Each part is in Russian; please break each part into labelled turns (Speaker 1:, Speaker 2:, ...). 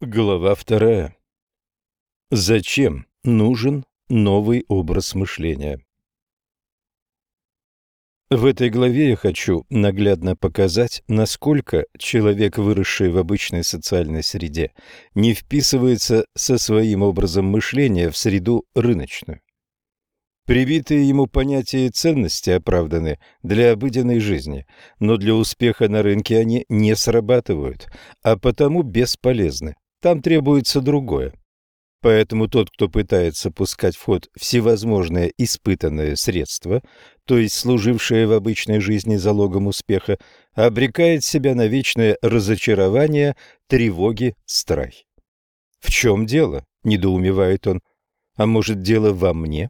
Speaker 1: Глава вторая. Зачем нужен новый образ мышления? В этой главе я хочу наглядно показать, насколько человек, выросший в обычной социальной среде, не вписывается со своим образом мышления в среду рыночную. Привитые ему понятия и ценности оправданы для обыденной жизни, но для успеха на рынке они не срабатывают, а потому бесполезны. Там требуется другое. Поэтому тот, кто пытается пускать в ход всевозможные испытанные средства, то есть служившие в обычной жизни залогом успеха, обрекает себя на вечное разочарование, тревоги, страх. «В чем дело?» – недоумевает он. «А может, дело во мне?»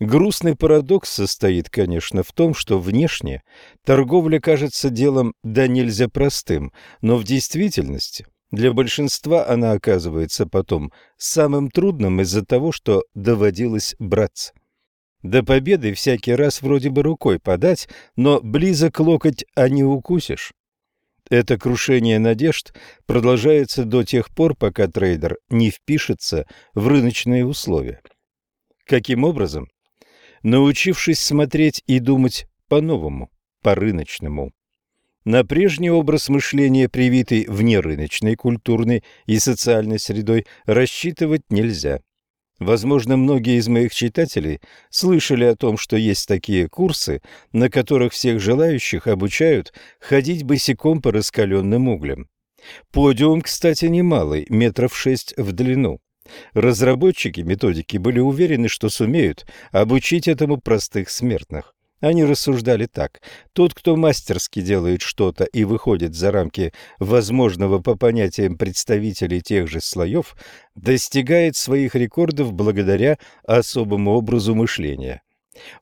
Speaker 1: Грустный парадокс состоит, конечно, в том, что внешне торговля кажется делом да нельзя простым, но в действительности для большинства она оказывается потом самым трудным из-за того, что доводилось браться. До победы всякий раз вроде бы рукой подать, но близок локоть, а не укусишь. Это крушение надежд продолжается до тех пор, пока трейдер не впишется в рыночные условия. Каким образом? Научившись смотреть и думать по-новому, по-рыночному. На прежний образ мышления, привитый вне рыночной, культурной и социальной средой, рассчитывать нельзя. Возможно, многие из моих читателей слышали о том, что есть такие курсы, на которых всех желающих обучают ходить босиком по раскаленным углям. Подиум, кстати, немалый, метров шесть в длину. Разработчики методики были уверены, что сумеют обучить этому простых смертных. Они рассуждали так. Тот, кто мастерски делает что-то и выходит за рамки возможного по понятиям представителей тех же слоев, достигает своих рекордов благодаря особому образу мышления.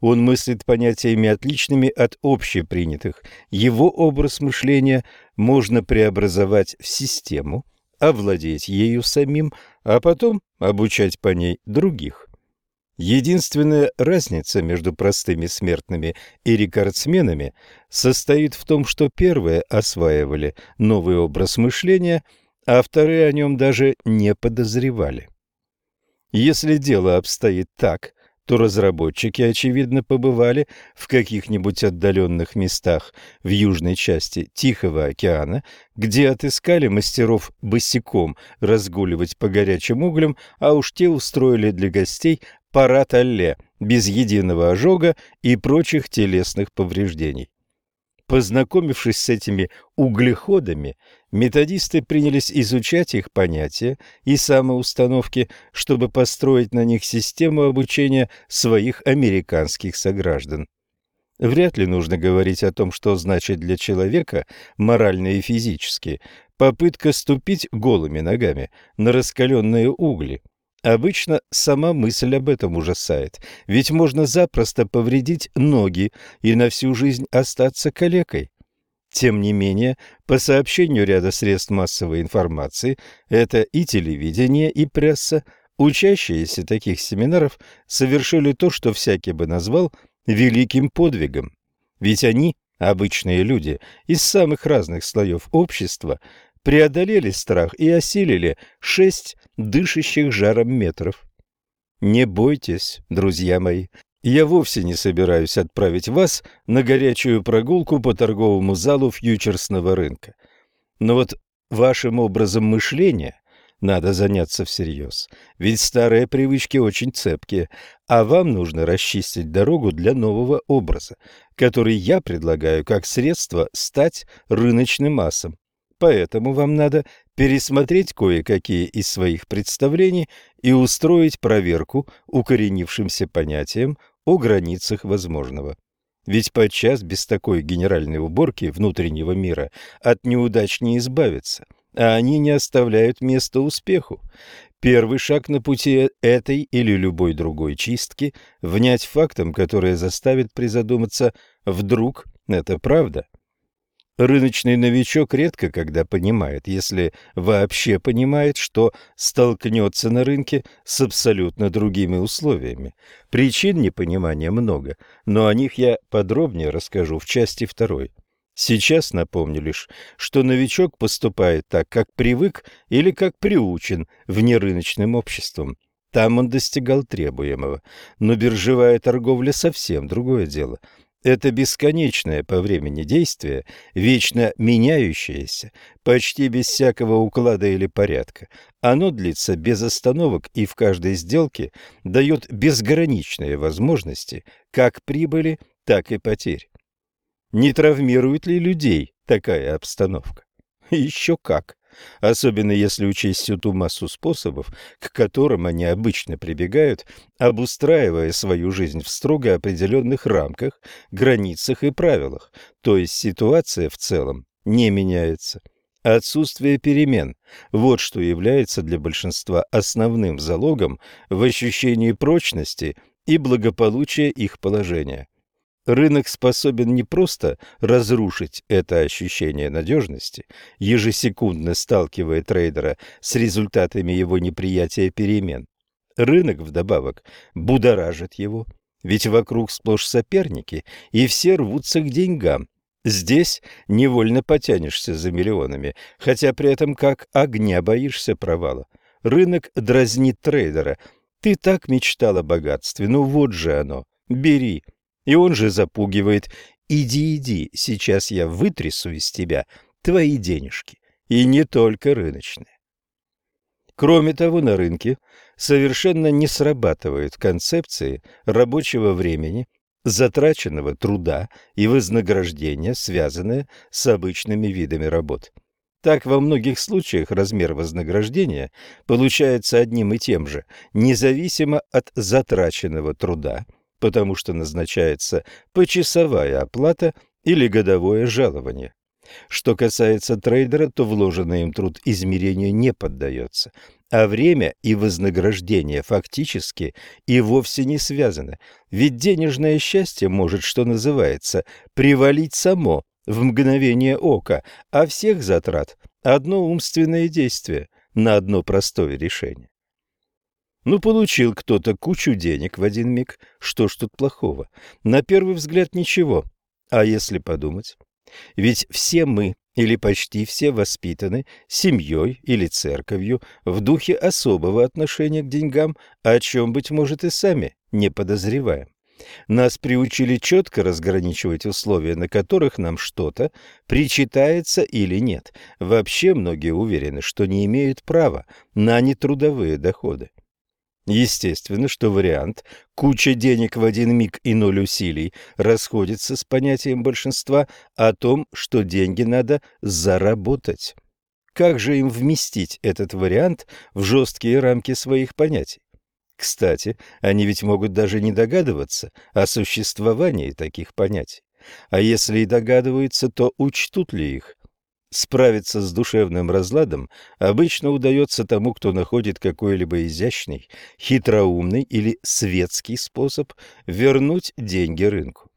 Speaker 1: Он мыслит понятиями отличными от общепринятых. Его образ мышления можно преобразовать в систему, овладеть ею самим, а потом обучать по ней других. Единственная разница между простыми смертными и рекордсменами состоит в том, что первые осваивали новый образ мышления, а вторые о нем даже не подозревали. Если дело обстоит так, то разработчики, очевидно, побывали в каких-нибудь отдаленных местах в южной части Тихого океана, где отыскали мастеров босиком разгуливать по горячим углям, а уж те устроили для гостей парад Алле, без единого ожога и прочих телесных повреждений. Познакомившись с этими углеходами, методисты принялись изучать их понятия и самоустановки, чтобы построить на них систему обучения своих американских сограждан. Вряд ли нужно говорить о том, что значит для человека, морально и физически, попытка ступить голыми ногами на раскаленные угли – Обычно сама мысль об этом ужасает, ведь можно запросто повредить ноги и на всю жизнь остаться калекой. Тем не менее, по сообщению ряда средств массовой информации, это и телевидение, и пресса, учащиеся таких семинаров совершили то, что всякий бы назвал великим подвигом. Ведь они, обычные люди, из самых разных слоев общества, преодолели страх и осилили шесть дышащих жаром метров. Не бойтесь, друзья мои, я вовсе не собираюсь отправить вас на горячую прогулку по торговому залу фьючерсного рынка. Но вот вашим образом мышления надо заняться всерьез, ведь старые привычки очень цепкие, а вам нужно расчистить дорогу для нового образа, который я предлагаю как средство стать рыночным массом. Поэтому вам надо пересмотреть кое-какие из своих представлений и устроить проверку укоренившимся понятиям о границах возможного. Ведь подчас без такой генеральной уборки внутреннего мира от неудач не избавиться, а они не оставляют места успеху. Первый шаг на пути этой или любой другой чистки – внять фактом, которое заставит призадуматься «вдруг это правда?». Рыночный новичок редко когда понимает, если вообще понимает, что столкнется на рынке с абсолютно другими условиями. Причин непонимания много, но о них я подробнее расскажу в части второй. Сейчас напомню лишь, что новичок поступает так, как привык или как приучен внерыночным обществом. Там он достигал требуемого. Но биржевая торговля совсем другое дело. Это бесконечное по времени действие, вечно меняющееся, почти без всякого уклада или порядка. Оно длится без остановок и в каждой сделке дает безграничные возможности как прибыли, так и потерь. Не травмирует ли людей такая обстановка? Еще как. Особенно если учесть всю ту массу способов, к которым они обычно прибегают, обустраивая свою жизнь в строго определенных рамках, границах и правилах, то есть ситуация в целом не меняется. Отсутствие перемен – вот что является для большинства основным залогом в ощущении прочности и благополучия их положения. Рынок способен не просто разрушить это ощущение надежности, ежесекундно сталкивая трейдера с результатами его неприятия перемен. Рынок, вдобавок, будоражит его, ведь вокруг сплошь соперники, и все рвутся к деньгам. Здесь невольно потянешься за миллионами, хотя при этом как огня боишься провала. Рынок дразнит трейдера. Ты так мечтал о богатстве, ну вот же оно, бери. И он же запугивает «Иди, иди, сейчас я вытрясу из тебя твои денежки». И не только рыночные. Кроме того, на рынке совершенно не срабатывают концепции рабочего времени, затраченного труда и вознаграждения, связанные с обычными видами работ. Так во многих случаях размер вознаграждения получается одним и тем же, независимо от затраченного труда – потому что назначается почасовая оплата или годовое жалование. Что касается трейдера, то вложенный им труд измерению не поддается, а время и вознаграждение фактически и вовсе не связаны, ведь денежное счастье может, что называется, привалить само в мгновение ока, а всех затрат – одно умственное действие на одно простое решение. Ну, получил кто-то кучу денег в один миг. Что ж тут плохого? На первый взгляд ничего. А если подумать? Ведь все мы, или почти все, воспитаны семьей или церковью в духе особого отношения к деньгам, о чем, быть может, и сами не подозреваем. Нас приучили четко разграничивать условия, на которых нам что-то причитается или нет. Вообще многие уверены, что не имеют права на нетрудовые доходы. Естественно, что вариант «куча денег в один миг и ноль усилий» расходится с понятием большинства о том, что деньги надо заработать. Как же им вместить этот вариант в жесткие рамки своих понятий? Кстати, они ведь могут даже не догадываться о существовании таких понятий. А если и догадываются, то учтут ли их? Справиться с душевным разладом обычно удается тому, кто находит какой-либо изящный, хитроумный или светский способ вернуть деньги рынку.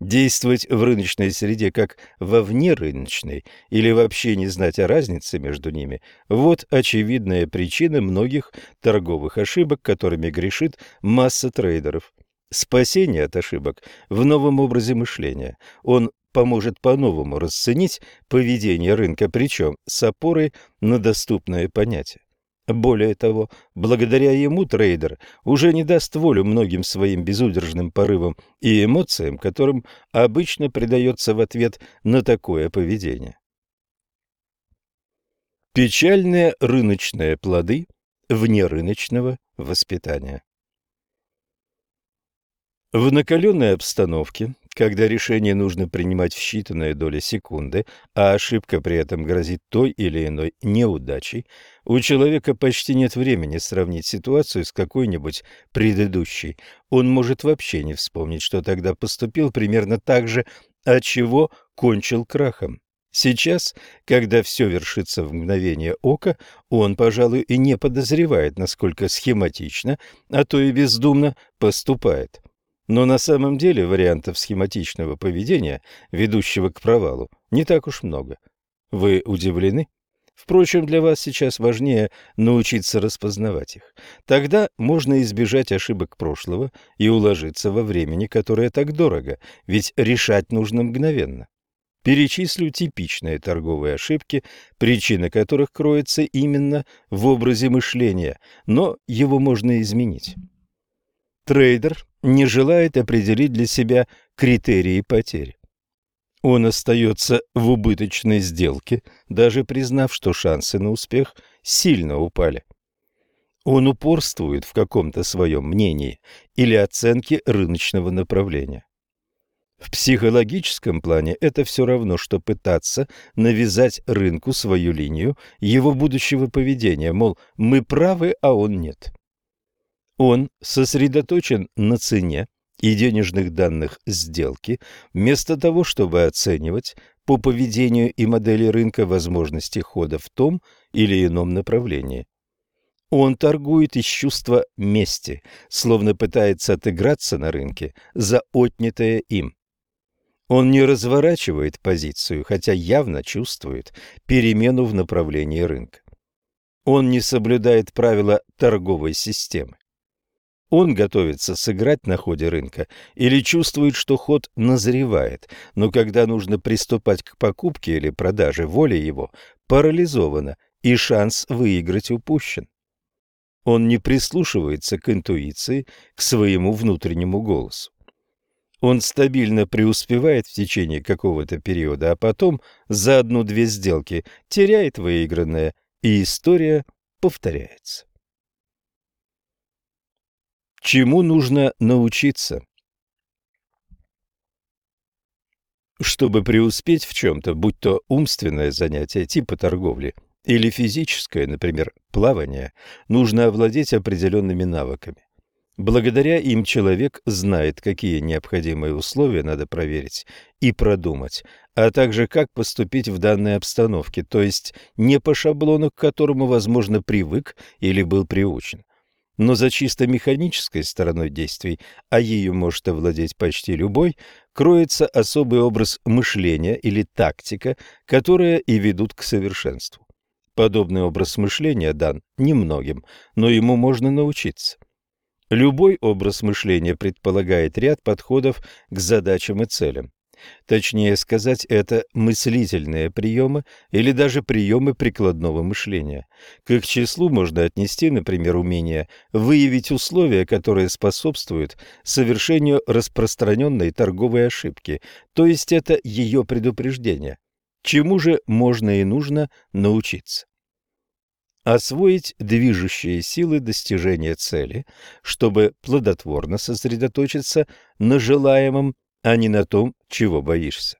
Speaker 1: Действовать в рыночной среде как во внерыночной или вообще не знать о разнице между ними – вот очевидная причина многих торговых ошибок, которыми грешит масса трейдеров. Спасение от ошибок в новом образе мышления. Он поможет по-новому расценить поведение рынка, причем с опорой на доступное понятие. Более того, благодаря ему трейдер уже не даст волю многим своим безудержным порывам и эмоциям, которым обычно придается в ответ на такое поведение. Печальные рыночные плоды внерыночного воспитания В накаленной обстановке когда решение нужно принимать в считанные доли секунды, а ошибка при этом грозит той или иной неудачей, у человека почти нет времени сравнить ситуацию с какой-нибудь предыдущей. Он может вообще не вспомнить, что тогда поступил примерно так же, от чего кончил крахом. Сейчас, когда все вершится в мгновение ока, он, пожалуй, и не подозревает, насколько схематично, а то и бездумно поступает. Но на самом деле вариантов схематичного поведения, ведущего к провалу, не так уж много. Вы удивлены? Впрочем, для вас сейчас важнее научиться распознавать их. Тогда можно избежать ошибок прошлого и уложиться во времени, которое так дорого, ведь решать нужно мгновенно. перечислю типичные торговые ошибки, причина которых кроется именно в образе мышления, но его можно изменить. Трейдер не желает определить для себя критерии потерь. Он остается в убыточной сделке, даже признав, что шансы на успех сильно упали. Он упорствует в каком-то своем мнении или оценке рыночного направления. В психологическом плане это все равно, что пытаться навязать рынку свою линию его будущего поведения, мол, мы правы, а он нет. Он сосредоточен на цене, и денежных данных сделки, вместо того, чтобы оценивать по поведению и модели рынка возможности хода в том или ином направлении. Он торгует из чувства мести, словно пытается отыграться на рынке за отнятое им. Он не разворачивает позицию, хотя явно чувствует перемену в направлении рынка. Он не соблюдает правила торговой системы. Он готовится сыграть на ходе рынка или чувствует, что ход назревает, но когда нужно приступать к покупке или продаже, воля его парализована, и шанс выиграть упущен. Он не прислушивается к интуиции, к своему внутреннему голосу. Он стабильно преуспевает в течение какого-то периода, а потом за одну-две сделки теряет выигранное, и история повторяется. Чему нужно научиться? Чтобы преуспеть в чем-то, будь то умственное занятие типа торговли или физическое, например, плавание, нужно овладеть определенными навыками. Благодаря им человек знает, какие необходимые условия надо проверить и продумать, а также как поступить в данной обстановке, то есть не по шаблону, к которому, возможно, привык или был приучен. Но за чисто механической стороной действий, а ею может овладеть почти любой, кроется особый образ мышления или тактика, которые и ведут к совершенству. Подобный образ мышления дан немногим, но ему можно научиться. Любой образ мышления предполагает ряд подходов к задачам и целям. Точнее сказать, это мыслительные приемы или даже приемы прикладного мышления. К их числу можно отнести, например, умение выявить условия, которые способствуют совершению распространенной торговой ошибки, то есть это ее предупреждение. Чему же можно и нужно научиться? освоить движущие силы достижения цели, чтобы плодотворно сосредоточиться на желаемом а не на том, чего боишься.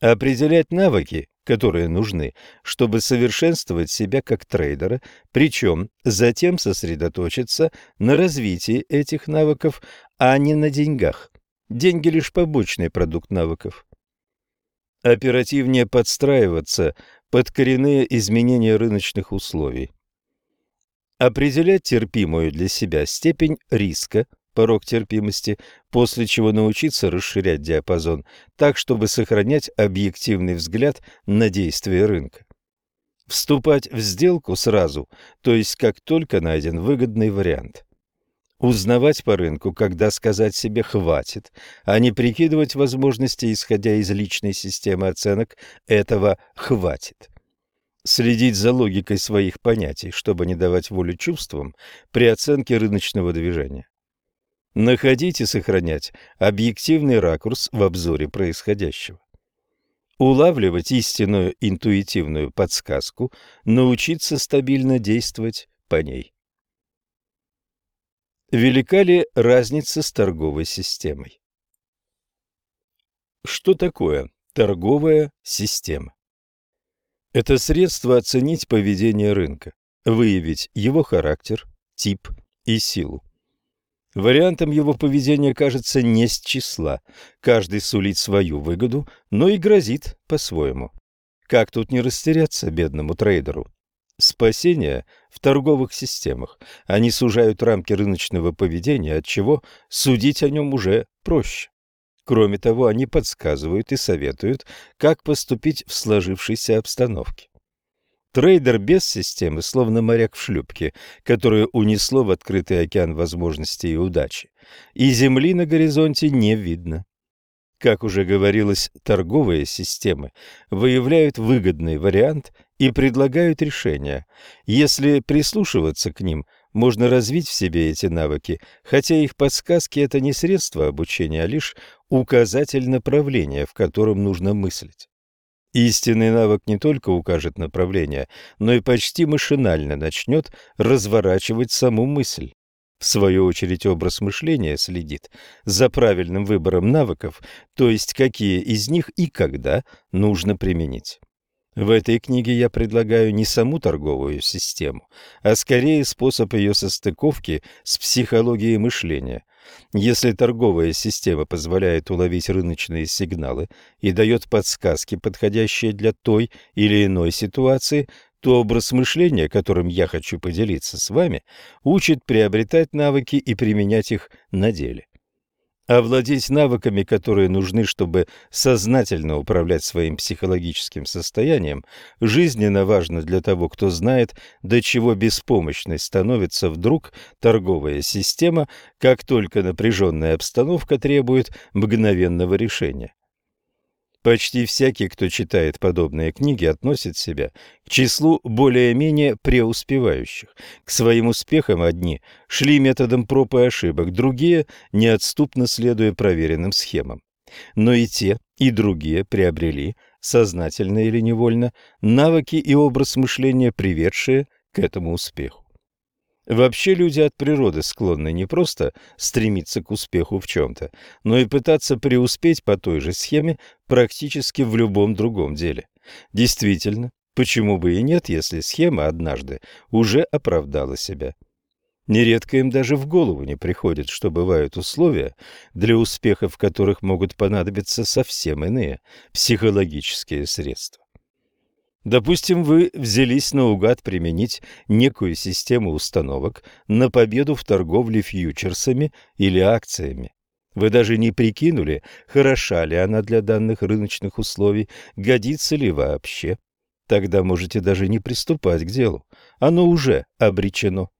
Speaker 1: Определять навыки, которые нужны, чтобы совершенствовать себя как трейдера, причем затем сосредоточиться на развитии этих навыков, а не на деньгах. Деньги лишь побочный продукт навыков. Оперативнее подстраиваться под коренные изменения рыночных условий. Определять терпимую для себя степень риска – порог терпимости, после чего научиться расширять диапазон так, чтобы сохранять объективный взгляд на действие рынка. Вступать в сделку сразу, то есть как только найден выгодный вариант. Узнавать по рынку, когда сказать себе «хватит», а не прикидывать возможности, исходя из личной системы оценок этого «хватит» следить за логикой своих понятий, чтобы не давать волю чувствам при оценке рыночного движения. Находить и сохранять объективный ракурс в обзоре происходящего. Улавливать истинную интуитивную подсказку, научиться стабильно действовать по ней. Велика ли разница с торговой системой? Что такое торговая система? Это средство оценить поведение рынка, выявить его характер, тип и силу. Вариантом его поведения кажется не с числа. Каждый сулит свою выгоду, но и грозит по-своему. Как тут не растеряться бедному трейдеру? Спасение в торговых системах. Они сужают рамки рыночного поведения, от чего судить о нем уже проще. Кроме того, они подсказывают и советуют, как поступить в сложившейся обстановке. Трейдер без системы, словно моряк в шлюпке, которую унесло в открытый океан возможностей и удачи. И земли на горизонте не видно. Как уже говорилось, торговые системы выявляют выгодный вариант и предлагают решения. Если прислушиваться к ним, можно развить в себе эти навыки, хотя их подсказки – это не средство обучения, а лишь указатель направления, в котором нужно мыслить. Истинный навык не только укажет направление, но и почти машинально начнет разворачивать саму мысль. В свою очередь образ мышления следит за правильным выбором навыков, то есть какие из них и когда нужно применить. В этой книге я предлагаю не саму торговую систему, а скорее способ ее состыковки с психологией мышления. Если торговая система позволяет уловить рыночные сигналы и дает подсказки, подходящие для той или иной ситуации, то образ мышления, которым я хочу поделиться с вами, учит приобретать навыки и применять их на деле. Овладеть навыками, которые нужны, чтобы сознательно управлять своим психологическим состоянием, жизненно важно для того, кто знает, до чего беспомощной становится вдруг торговая система, как только напряженная обстановка требует мгновенного решения. Почти всякий, кто читает подобные книги, относит себя к числу более-менее преуспевающих. К своим успехам одни шли методом проб и ошибок, другие – неотступно следуя проверенным схемам. Но и те, и другие приобрели, сознательно или невольно, навыки и образ мышления, приведшие к этому успеху. Вообще люди от природы склонны не просто стремиться к успеху в чем-то, но и пытаться преуспеть по той же схеме практически в любом другом деле. Действительно, почему бы и нет, если схема однажды уже оправдала себя. Нередко им даже в голову не приходит, что бывают условия, для успеха в которых могут понадобиться совсем иные психологические средства. Допустим, вы взялись наугад применить некую систему установок на победу в торговле фьючерсами или акциями. Вы даже не прикинули, хороша ли она для данных рыночных условий, годится ли вообще. Тогда можете даже не приступать к делу. Оно уже обречено.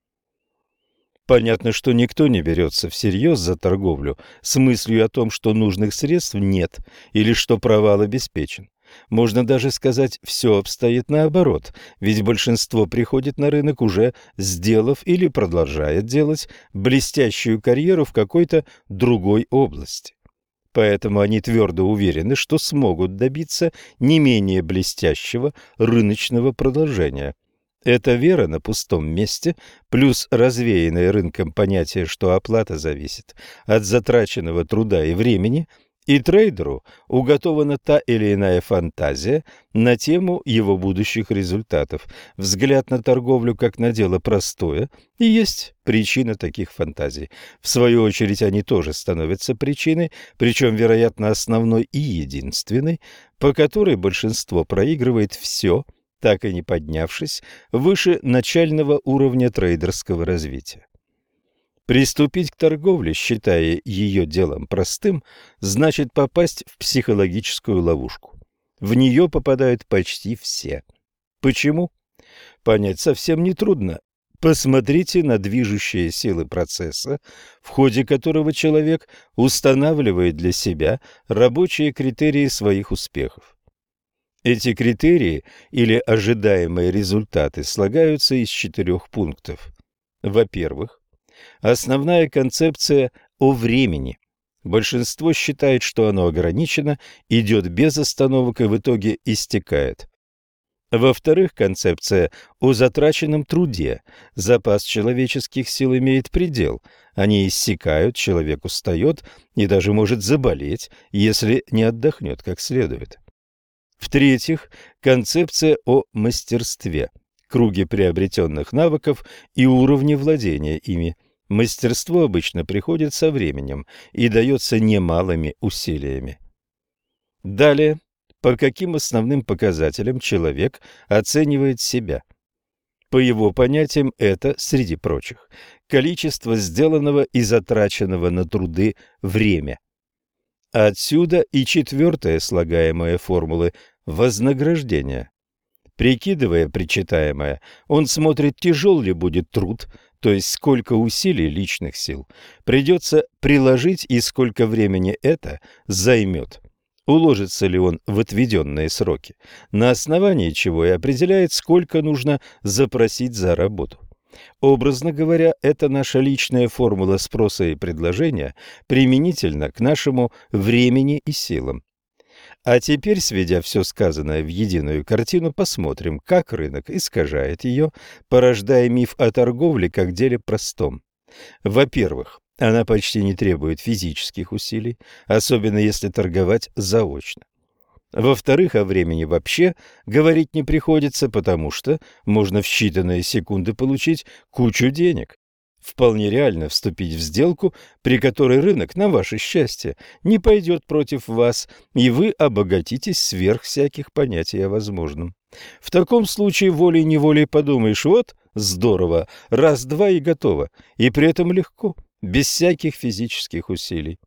Speaker 1: Понятно, что никто не берется всерьез за торговлю с мыслью о том, что нужных средств нет или что провал обеспечен. Можно даже сказать, все обстоит наоборот, ведь большинство приходит на рынок уже сделав или продолжает делать блестящую карьеру в какой-то другой области. Поэтому они твердо уверены, что смогут добиться не менее блестящего рыночного продолжения. Эта вера на пустом месте, плюс развеянное рынком понятие, что оплата зависит от затраченного труда и времени – и трейдеру уготована та или иная фантазия на тему его будущих результатов. Взгляд на торговлю как на дело простое и есть причина таких фантазий. В свою очередь они тоже становятся причиной, причем, вероятно, основной и единственной, по которой большинство проигрывает все, так и не поднявшись выше начального уровня трейдерского развития. Приступить к торговле, считая ее делом простым, значит попасть в психологическую ловушку. В нее попадают почти все. Почему? Понять совсем нетрудно. Посмотрите на движущие силы процесса, в ходе которого человек устанавливает для себя рабочие критерии своих успехов. Эти критерии или ожидаемые результаты слагаются из четырех пунктов. Во-первых, Основная концепция о времени. Большинство считает, что оно ограничено, идет без остановок и в итоге истекает. Во-вторых, концепция о затраченном труде. Запас человеческих сил имеет предел. Они иссякают, человек устает и даже может заболеть, если не отдохнет как следует. В-третьих, концепция о мастерстве, круге приобретенных навыков и уровне владения ими – Мастерство обычно приходит со временем и дается немалыми усилиями. Далее, по каким основным показателям человек оценивает себя? По его понятиям это, среди прочих, количество сделанного и затраченного на труды время. Отсюда и четвертая слагаемая формулы вознаграждения. Прикидывая причитаемое, он смотрит, тяжел ли будет труд, то есть сколько усилий личных сил придется приложить и сколько времени это займет. Уложится ли он в отведенные сроки, на основании чего и определяет, сколько нужно запросить за работу. Образно говоря, это наша личная формула спроса и предложения применительно к нашему времени и силам. А теперь, сведя все сказанное в единую картину, посмотрим, как рынок искажает ее, порождая миф о торговле как деле простом. Во-первых, она почти не требует физических усилий, особенно если торговать заочно. Во-вторых, о времени вообще говорить не приходится, потому что можно в считанные секунды получить кучу денег. Вполне реально вступить в сделку, при которой рынок, на ваше счастье, не пойдет против вас, и вы обогатитесь сверх всяких понятий о возможном. В таком случае волей-неволей подумаешь, вот, здорово, раз-два и готово, и при этом легко, без всяких физических усилий.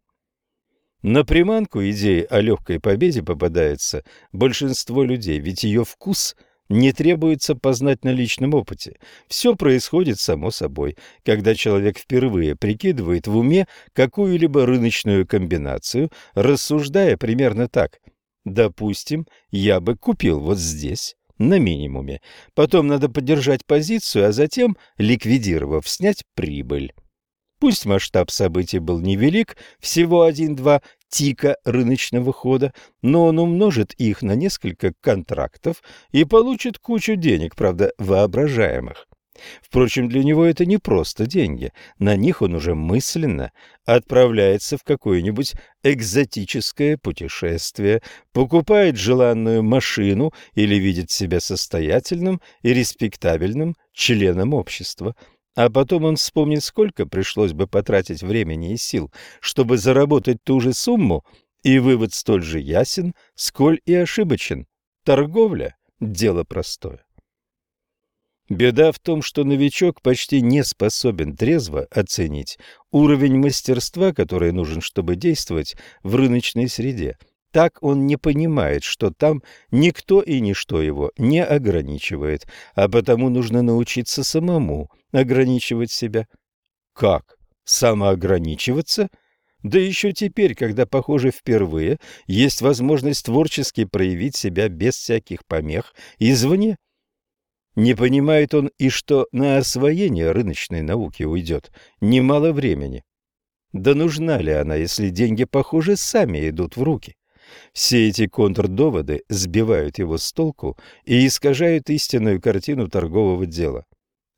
Speaker 1: На приманку идеи о легкой победе попадается большинство людей, ведь ее вкус не требуется познать на личном опыте. Все происходит само собой, когда человек впервые прикидывает в уме какую-либо рыночную комбинацию, рассуждая примерно так. Допустим, я бы купил вот здесь, на минимуме. Потом надо поддержать позицию, а затем, ликвидировав, снять прибыль. Пусть масштаб событий был невелик, всего один-два тика рыночного хода, но он умножит их на несколько контрактов и получит кучу денег, правда, воображаемых. Впрочем, для него это не просто деньги. На них он уже мысленно отправляется в какое-нибудь экзотическое путешествие, покупает желанную машину или видит себя состоятельным и респектабельным членом общества. А потом он вспомнит, сколько пришлось бы потратить времени и сил, чтобы заработать ту же сумму, и вывод столь же ясен, сколь и ошибочен. Торговля – дело простое. Беда в том, что новичок почти не способен трезво оценить уровень мастерства, который нужен, чтобы действовать в рыночной среде – так он не понимает, что там никто и ничто его не ограничивает, а потому нужно научиться самому ограничивать себя. Как? Самоограничиваться? Да еще теперь, когда, похоже, впервые есть возможность творчески проявить себя без всяких помех извне. Не понимает он и что на освоение рыночной науки уйдет немало времени. Да нужна ли она, если деньги, похоже, сами идут в руки? Все эти контрдоводы сбивают его с толку и искажают истинную картину торгового дела.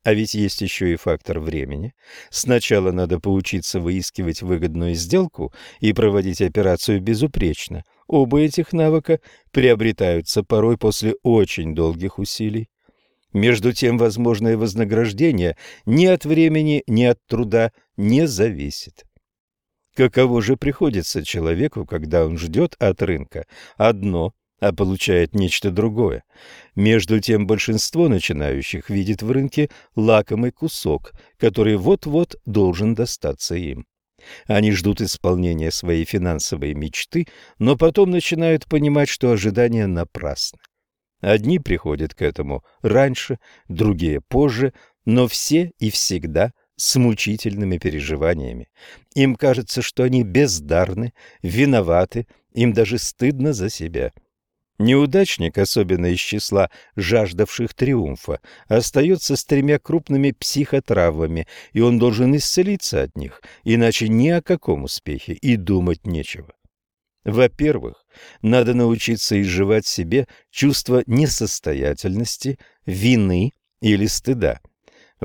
Speaker 1: А ведь есть еще и фактор времени. Сначала надо поучиться выискивать выгодную сделку и проводить операцию безупречно. Оба этих навыка приобретаются порой после очень долгих усилий. Между тем, возможное вознаграждение ни от времени, ни от труда не зависит. Каково же приходится человеку, когда он ждет от рынка одно, а получает нечто другое? Между тем большинство начинающих видит в рынке лакомый кусок, который вот-вот должен достаться им. Они ждут исполнения своей финансовой мечты, но потом начинают понимать, что ожидания напрасны. Одни приходят к этому раньше, другие позже, но все и всегда – с мучительными переживаниями. Им кажется, что они бездарны, виноваты, им даже стыдно за себя. Неудачник, особенно из числа жаждавших триумфа, остается с тремя крупными психотравмами, и он должен исцелиться от них, иначе ни о каком успехе и думать нечего. Во-первых, надо научиться изживать себе чувство несостоятельности, вины или стыда –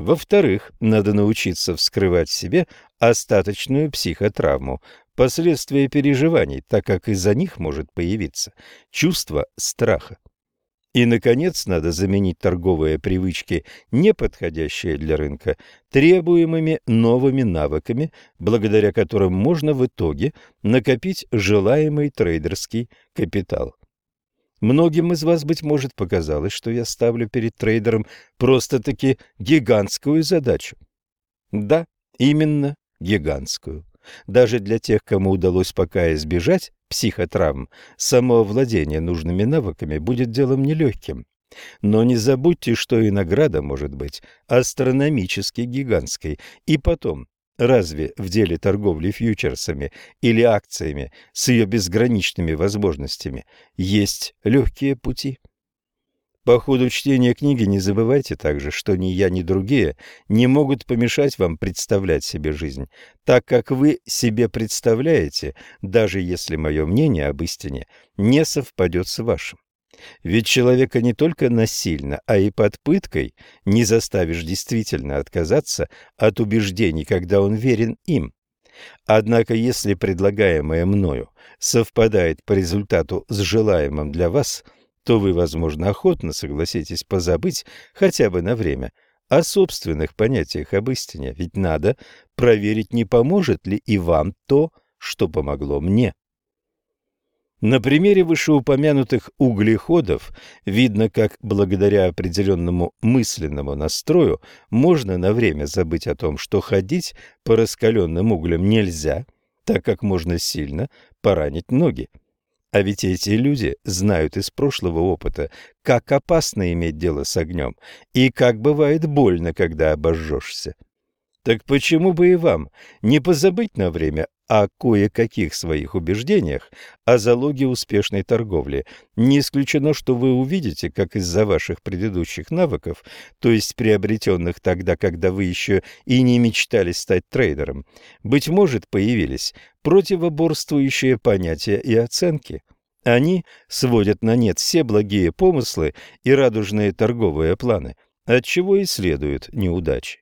Speaker 1: во-вторых, надо научиться вскрывать в себе остаточную психотравму, последствия переживаний, так как из-за них может появиться чувство страха. И, наконец, надо заменить торговые привычки, не подходящие для рынка, требуемыми новыми навыками, благодаря которым можно в итоге накопить желаемый трейдерский капитал. Многим из вас, быть может, показалось, что я ставлю перед трейдером просто-таки гигантскую задачу. Да, именно гигантскую. Даже для тех, кому удалось пока избежать психотравм, самовладение нужными навыками будет делом нелегким. Но не забудьте, что и награда может быть астрономически гигантской. И потом, разве в деле торговли фьючерсами или акциями с ее безграничными возможностями есть легкие пути? По ходу чтения книги не забывайте также, что ни я, ни другие не могут помешать вам представлять себе жизнь, так как вы себе представляете, даже если мое мнение об истине не совпадет с вашим. Ведь человека не только насильно, а и под пыткой не заставишь действительно отказаться от убеждений, когда он верен им. Однако, если предлагаемое мною совпадает по результату с желаемым для вас – то вы, возможно, охотно согласитесь позабыть хотя бы на время о собственных понятиях об истине, ведь надо проверить, не поможет ли и вам то, что помогло мне. На примере вышеупомянутых углеходов видно, как благодаря определенному мысленному настрою можно на время забыть о том, что ходить по раскаленным углям нельзя, так как можно сильно поранить ноги. А ведь эти люди знают из прошлого опыта, как опасно иметь дело с огнем и как бывает больно, когда обожжешься. Так почему бы и вам не позабыть на время о кое-каких своих убеждениях о залоге успешной торговли? Не исключено, что вы увидите, как из-за ваших предыдущих навыков, то есть приобретенных тогда, когда вы еще и не мечтали стать трейдером, быть может, появились противоборствующие понятия и оценки. Они сводят на нет все благие помыслы и радужные торговые планы, от чего и следуют неудачи.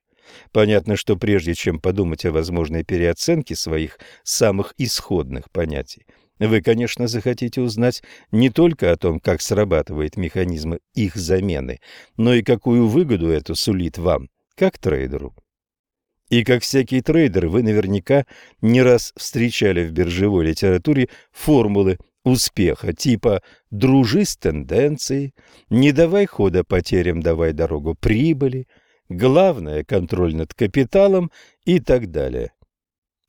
Speaker 1: Понятно, что прежде чем подумать о возможной переоценке своих самых исходных понятий, вы, конечно, захотите узнать не только о том, как срабатывает механизм их замены, но и какую выгоду это сулит вам, как трейдеру. И как всякий трейдер, вы наверняка не раз встречали в биржевой литературе формулы успеха типа «дружи с тенденцией», «не давай хода потерям, давай дорогу прибыли», «главное – контроль над капиталом» и так далее.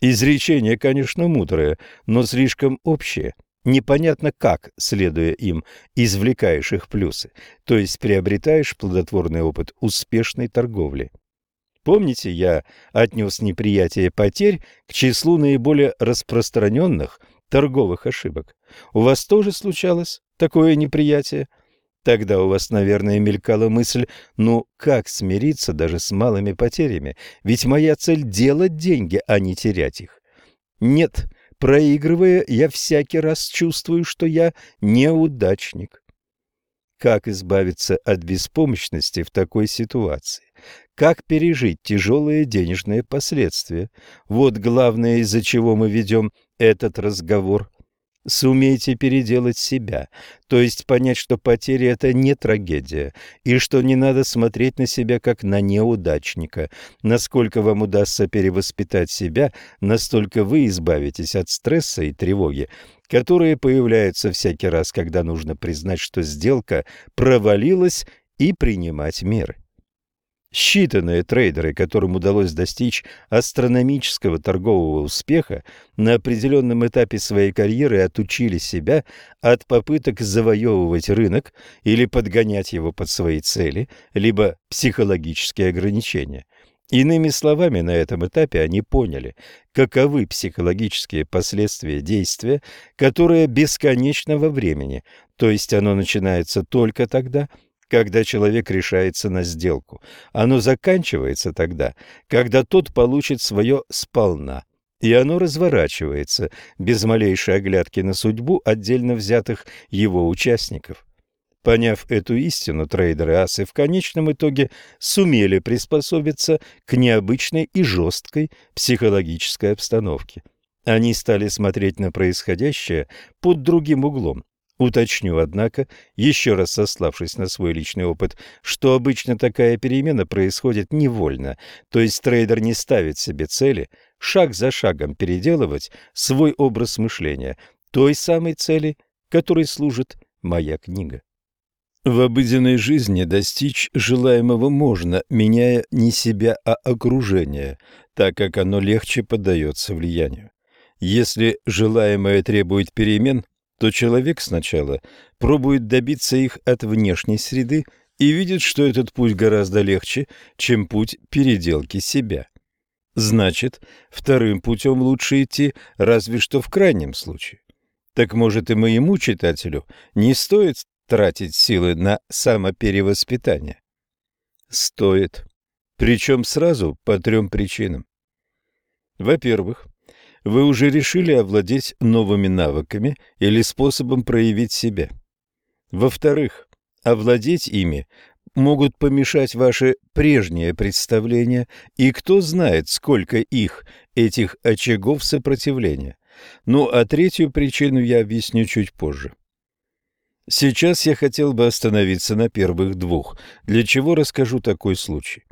Speaker 1: Изречение, конечно, мудрое, но слишком общее. Непонятно как, следуя им, извлекаешь их плюсы, то есть приобретаешь плодотворный опыт успешной торговли. Помните, я отнес неприятие потерь к числу наиболее распространенных торговых ошибок. У вас тоже случалось такое неприятие? Тогда у вас, наверное, мелькала мысль, ну как смириться даже с малыми потерями? Ведь моя цель – делать деньги, а не терять их. Нет, проигрывая, я всякий раз чувствую, что я неудачник. Как избавиться от беспомощности в такой ситуации? Как пережить тяжелые денежные последствия? Вот главное, из-за чего мы ведем этот разговор. Сумейте переделать себя, то есть понять, что потеря – это не трагедия, и что не надо смотреть на себя как на неудачника. Насколько вам удастся перевоспитать себя, настолько вы избавитесь от стресса и тревоги, которые появляются всякий раз, когда нужно признать, что сделка провалилась, и принимать меры. Считанные трейдеры, которым удалось достичь астрономического торгового успеха, на определенном этапе своей карьеры отучили себя от попыток завоевывать рынок или подгонять его под свои цели, либо психологические ограничения. Иными словами, на этом этапе они поняли, каковы психологические последствия действия, которое бесконечно во времени, то есть оно начинается только тогда, когда человек решается на сделку. Оно заканчивается тогда, когда тот получит свое сполна. И оно разворачивается без малейшей оглядки на судьбу отдельно взятых его участников. Поняв эту истину, трейдеры-асы в конечном итоге сумели приспособиться к необычной и жесткой психологической обстановке. Они стали смотреть на происходящее под другим углом, Уточню, однако, еще раз сославшись на свой личный опыт, что обычно такая перемена происходит невольно, то есть трейдер не ставит себе цели шаг за шагом переделывать свой образ мышления, той самой цели, которой служит моя книга. В обыденной жизни достичь желаемого можно, меняя не себя, а окружение, так как оно легче поддается влиянию. Если желаемое требует перемен, то человек сначала пробует добиться их от внешней среды и видит, что этот путь гораздо легче, чем путь переделки себя. Значит, вторым путем лучше идти, разве что в крайнем случае. Так может и моему читателю не стоит тратить силы на самоперевоспитание? Стоит. Причем сразу по трем причинам. Во-первых, вы уже решили овладеть новыми навыками или способом проявить себя. Во-вторых, овладеть ими могут помешать ваши прежние представления, и кто знает, сколько их, этих очагов сопротивления. Ну, а третью причину я объясню чуть позже. Сейчас я хотел бы остановиться на первых двух, для чего расскажу такой случай.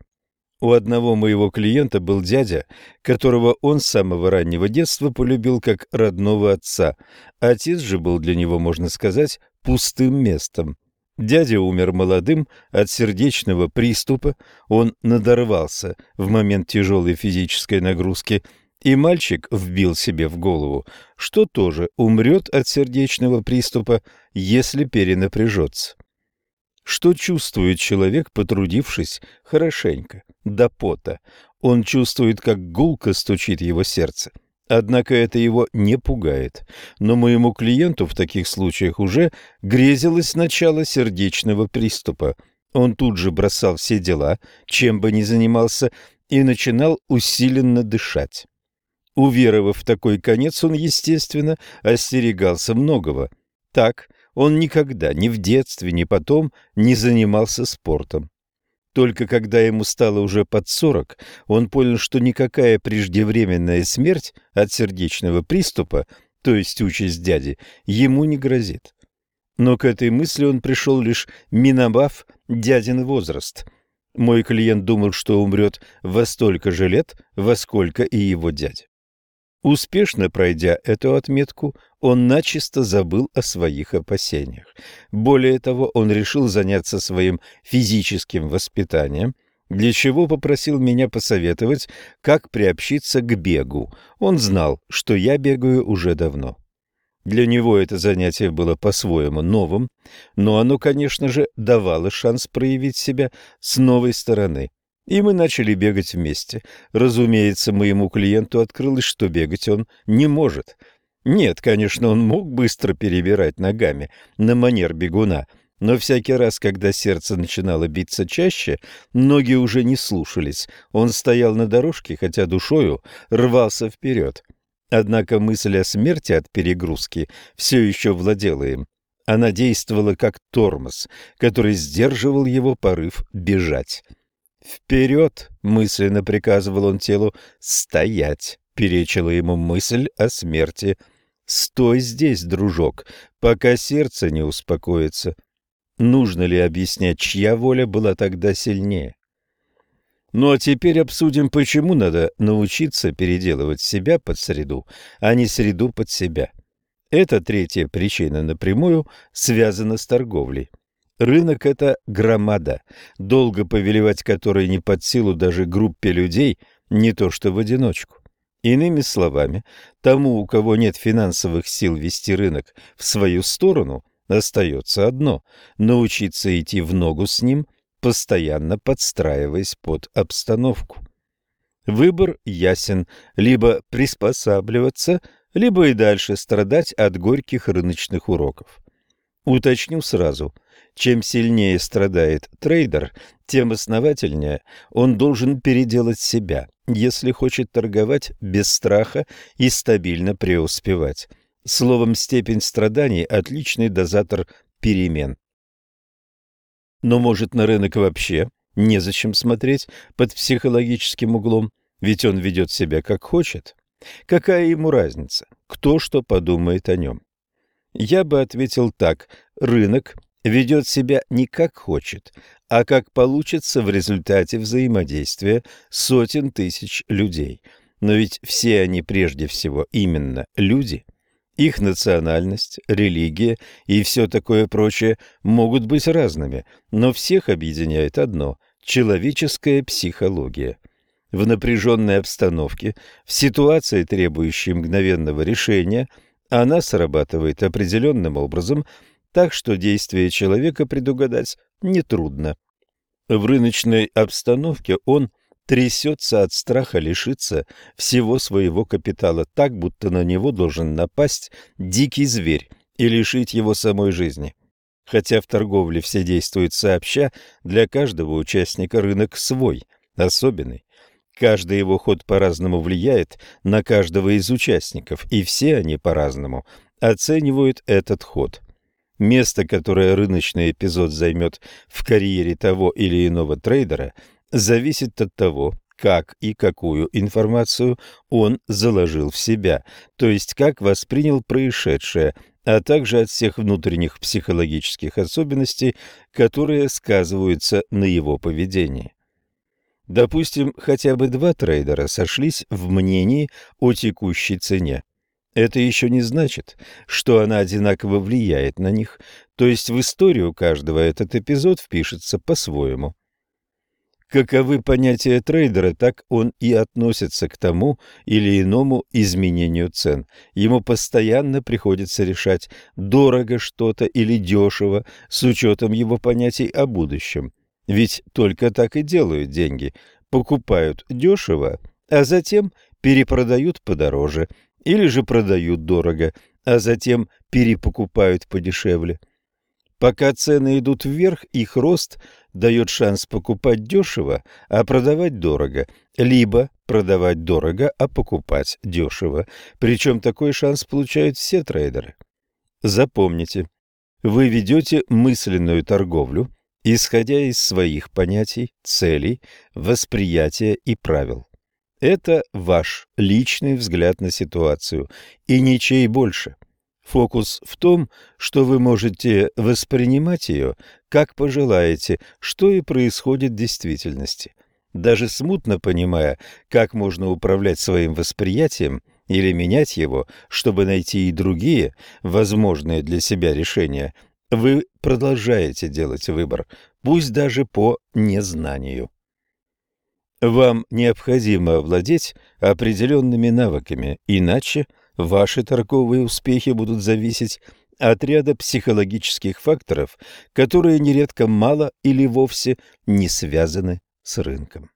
Speaker 1: У одного моего клиента был дядя, которого он с самого раннего детства полюбил как родного отца. Отец же был для него, можно сказать, пустым местом. Дядя умер молодым от сердечного приступа, он надорвался в момент тяжелой физической нагрузки, и мальчик вбил себе в голову, что тоже умрет от сердечного приступа, если перенапряжется. Что чувствует человек, потрудившись хорошенько, до пота? Он чувствует, как гулко стучит его сердце. Однако это его не пугает. Но моему клиенту в таких случаях уже грезилось начало сердечного приступа. Он тут же бросал все дела, чем бы ни занимался, и начинал усиленно дышать. Уверовав в такой конец, он, естественно, остерегался многого. Так, он никогда, ни в детстве, ни потом, не занимался спортом. Только когда ему стало уже под сорок, он понял, что никакая преждевременная смерть от сердечного приступа, то есть участь дяди, ему не грозит. Но к этой мысли он пришел лишь миновав дядин возраст. Мой клиент думал, что умрет во столько же лет, во сколько и его дядя. Успешно пройдя эту отметку, он начисто забыл о своих опасениях. Более того, он решил заняться своим физическим воспитанием, для чего попросил меня посоветовать, как приобщиться к бегу. Он знал, что я бегаю уже давно. Для него это занятие было по-своему новым, но оно, конечно же, давало шанс проявить себя с новой стороны. И мы начали бегать вместе. Разумеется, моему клиенту открылось, что бегать он не может. Нет, конечно, он мог быстро перебирать ногами на манер бегуна, но всякий раз, когда сердце начинало биться чаще, ноги уже не слушались. Он стоял на дорожке, хотя душою рвался вперед. Однако мысль о смерти от перегрузки все еще владела им. Она действовала как тормоз, который сдерживал его порыв бежать. «Вперед!» — мысленно приказывал он телу. «Стоять!» — перечила ему мысль о смерти. «Стой здесь, дружок, пока сердце не успокоится». Нужно ли объяснять, чья воля была тогда сильнее? Ну а теперь обсудим, почему надо научиться переделывать себя под среду, а не среду под себя. Эта третья причина напрямую связана с торговлей. Рынок – это громада, долго повелевать которой не под силу даже группе людей, не то что в одиночку. Иными словами, тому, у кого нет финансовых сил вести рынок в свою сторону, остается одно – научиться идти в ногу с ним, постоянно подстраиваясь под обстановку. Выбор ясен – либо приспосабливаться, либо и дальше страдать от горьких рыночных уроков. Уточню сразу – чем сильнее страдает трейдер, тем основательнее он должен переделать себя, если хочет торговать без страха и стабильно преуспевать. Словом, степень страданий – отличный дозатор перемен. Но, может, на рынок вообще незачем смотреть под психологическим углом, ведь он ведет себя как хочет. Какая ему разница, кто что подумает о нем? Я бы ответил так – рынок ведет себя не как хочет, а как получится в результате взаимодействия сотен тысяч людей. Но ведь все они прежде всего именно люди. Их национальность, религия и все такое прочее могут быть разными, но всех объединяет одно – человеческая психология. В напряженной обстановке, в ситуации, требующей мгновенного решения – Она срабатывает определенным образом, так что действия человека предугадать нетрудно. В рыночной обстановке он трясется от страха лишиться всего своего капитала, так будто на него должен напасть дикий зверь и лишить его самой жизни. Хотя в торговле все действуют сообща, для каждого участника рынок свой, особенный. Каждый его ход по-разному влияет на каждого из участников, и все они по-разному оценивают этот ход. Место, которое рыночный эпизод займет в карьере того или иного трейдера, зависит от того, как и какую информацию он заложил в себя, то есть как воспринял происшедшее, а также от всех внутренних психологических особенностей, которые сказываются на его поведении. Допустим, хотя бы два трейдера сошлись в мнении о текущей цене. Это еще не значит, что она одинаково влияет на них, то есть в историю каждого этот эпизод впишется по-своему. Каковы понятия трейдера, так он и относится к тому или иному изменению цен. Ему постоянно приходится решать, дорого что-то или дешево, с учетом его понятий о будущем. Ведь только так и делают деньги. Покупают дешево, а затем перепродают подороже, или же продают дорого, а затем перепокупают подешевле. Пока цены идут вверх, их рост дает шанс покупать дешево, а продавать дорого, либо продавать дорого, а покупать дешево. Причем такой шанс получают все трейдеры. Запомните, вы ведете мысленную торговлю, исходя из своих понятий, целей, восприятия и правил. Это ваш личный взгляд на ситуацию, и ничей больше – Фокус в том, что вы можете воспринимать ее, как пожелаете, что и происходит в действительности. Даже смутно понимая, как можно управлять своим восприятием или менять его, чтобы найти и другие возможные для себя решения, вы продолжаете делать выбор, пусть даже по незнанию. Вам необходимо овладеть определенными навыками, иначе – Ваши торговые успехи будут зависеть от ряда психологических факторов, которые нередко мало или вовсе не связаны с рынком.